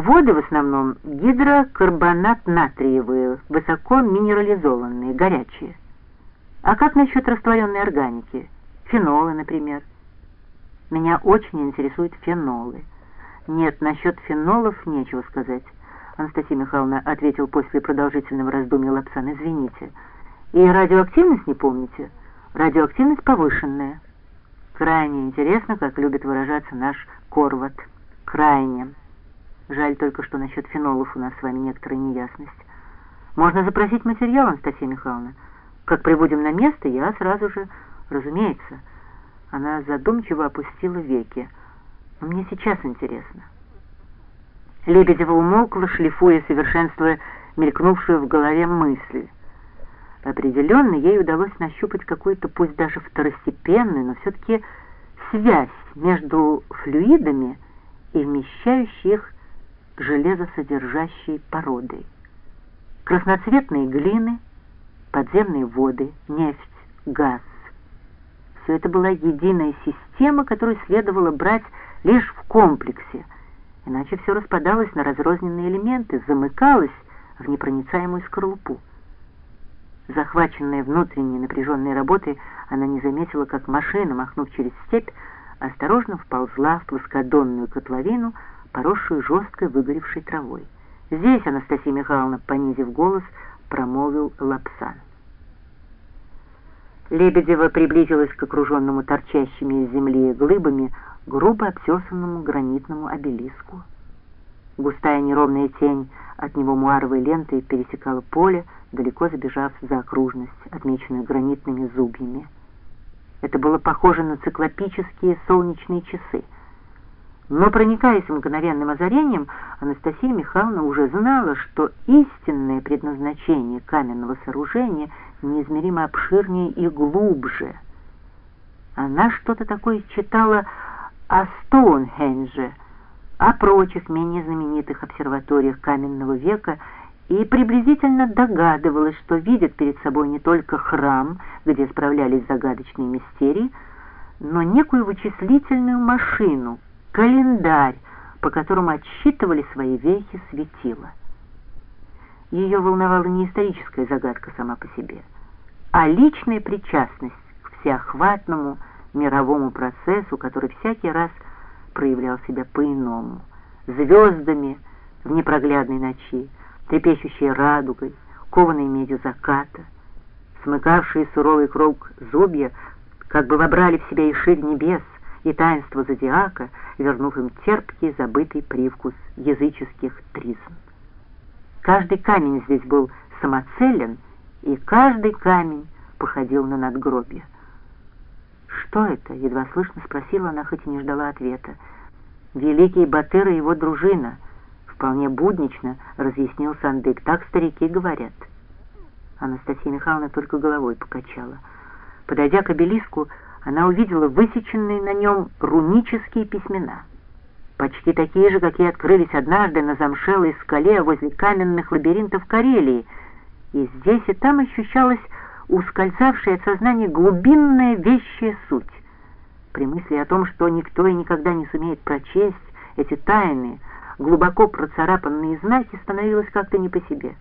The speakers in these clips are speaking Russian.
Воды в основном гидрокарбонат натриевые, высоко минерализованные, горячие. А как насчет растворенной органики? Фенолы, например. Меня очень интересуют фенолы. Нет, насчет фенолов нечего сказать. Анастасия Михайловна ответил после продолжительного раздумья Лапсан. Извините. И радиоактивность не помните? Радиоактивность повышенная. Крайне интересно, как любит выражаться наш Корват. Крайне. Жаль только, что насчет фенолов у нас с вами некоторая неясность. Можно запросить материал, Анастасия Михайловна. Как прибудем на место, я сразу же, разумеется. Она задумчиво опустила веки. Но мне сейчас интересно. Лебедева умолкла, шлифуя, совершенствуя мелькнувшую в голове мысль. Определенно, ей удалось нащупать какую-то, пусть даже второстепенную, но все-таки связь между флюидами и вмещающей их железосодержащей породой. Красноцветные глины, подземные воды, нефть, газ. Все это была единая система, которую следовало брать лишь в комплексе, иначе все распадалось на разрозненные элементы, замыкалось в непроницаемую скорлупу. Захваченная внутренней напряженной работой, она не заметила, как машина, махнув через степь, осторожно вползла в плоскодонную котловину, поросшую жесткой выгоревшей травой. Здесь Анастасия Михайловна, понизив голос, промолвил Лапсан. Лебедева приблизилась к окруженному торчащими из земли глыбами грубо обтесанному гранитному обелиску. Густая неровная тень от него муаровой лентой пересекала поле, далеко забежав за окружность, отмеченную гранитными зубьями. Это было похоже на циклопические солнечные часы — но, проникаясь мгновенным озарением, Анастасия Михайловна уже знала, что истинное предназначение каменного сооружения неизмеримо обширнее и глубже. Она что-то такое читала о Стоунхендже, о прочих менее знаменитых обсерваториях каменного века и приблизительно догадывалась, что видит перед собой не только храм, где справлялись загадочные мистерии, но некую вычислительную машину, календарь, по которому отсчитывали свои вехи светила. Ее волновала не историческая загадка сама по себе, а личная причастность к всеохватному мировому процессу, который всякий раз проявлял себя по-иному, звездами в непроглядной ночи, трепещущей радугой, кованой медью заката, смыкавшие суровый круг зубья, как бы вобрали в себя и ширь небес, и таинство зодиака, вернув им терпкий, забытый привкус языческих тризм. Каждый камень здесь был самоцелен, и каждый камень походил на надгробие. «Что это?» — едва слышно спросила она, хоть и не ждала ответа. «Великий Батыр и его дружина», — вполне буднично разъяснил Сандык. «Так старики говорят». Анастасия Михайловна только головой покачала. Подойдя к обелиску, она увидела высеченные на нем рунические письмена, почти такие же, какие открылись однажды на замшелой скале возле каменных лабиринтов Карелии, и здесь и там ощущалась ускользавшая от сознания глубинная вещая суть. При мысли о том, что никто и никогда не сумеет прочесть эти тайные, глубоко процарапанные знаки, становилось как-то не по себе.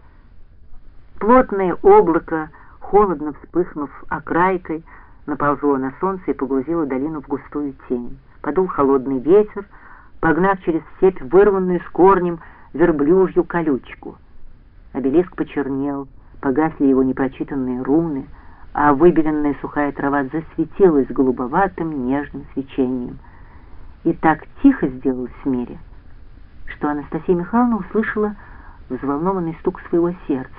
Плотное облако, холодно вспыхнув окрайкой, наползло на солнце и погрузило долину в густую тень. Подул холодный ветер, погнав через степь вырванную с корнем верблюжью колючку. Обелиск почернел, погасли его непрочитанные руны, а выбеленная сухая трава засветилась голубоватым нежным свечением. И так тихо сделалось в мире, что Анастасия Михайловна услышала взволнованный стук своего сердца.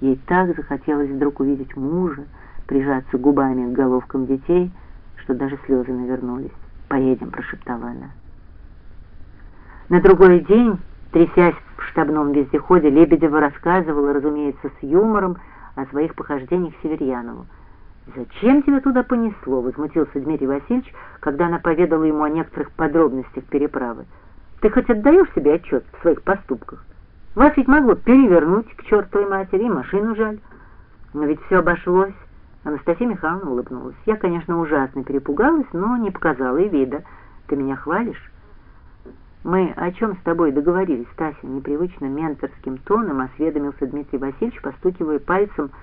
Ей так захотелось вдруг увидеть мужа, прижаться губами к головкам детей, что даже слезы навернулись. «Поедем», — прошептала она. На другой день, трясясь в штабном вездеходе, Лебедева рассказывала, разумеется, с юмором о своих похождениях Северьянову. «Зачем тебя туда понесло?» — возмутился Дмитрий Васильевич, когда она поведала ему о некоторых подробностях переправы. «Ты хоть отдаешь себе отчет в своих поступках? Вас ведь могло перевернуть к чертовой матери, и машину жаль. Но ведь все обошлось. Анастасия Михайловна улыбнулась. «Я, конечно, ужасно перепугалась, но не показала и вида. Ты меня хвалишь?» «Мы о чем с тобой договорились, Стася?» Непривычно менторским тоном осведомился Дмитрий Васильевич, постукивая пальцем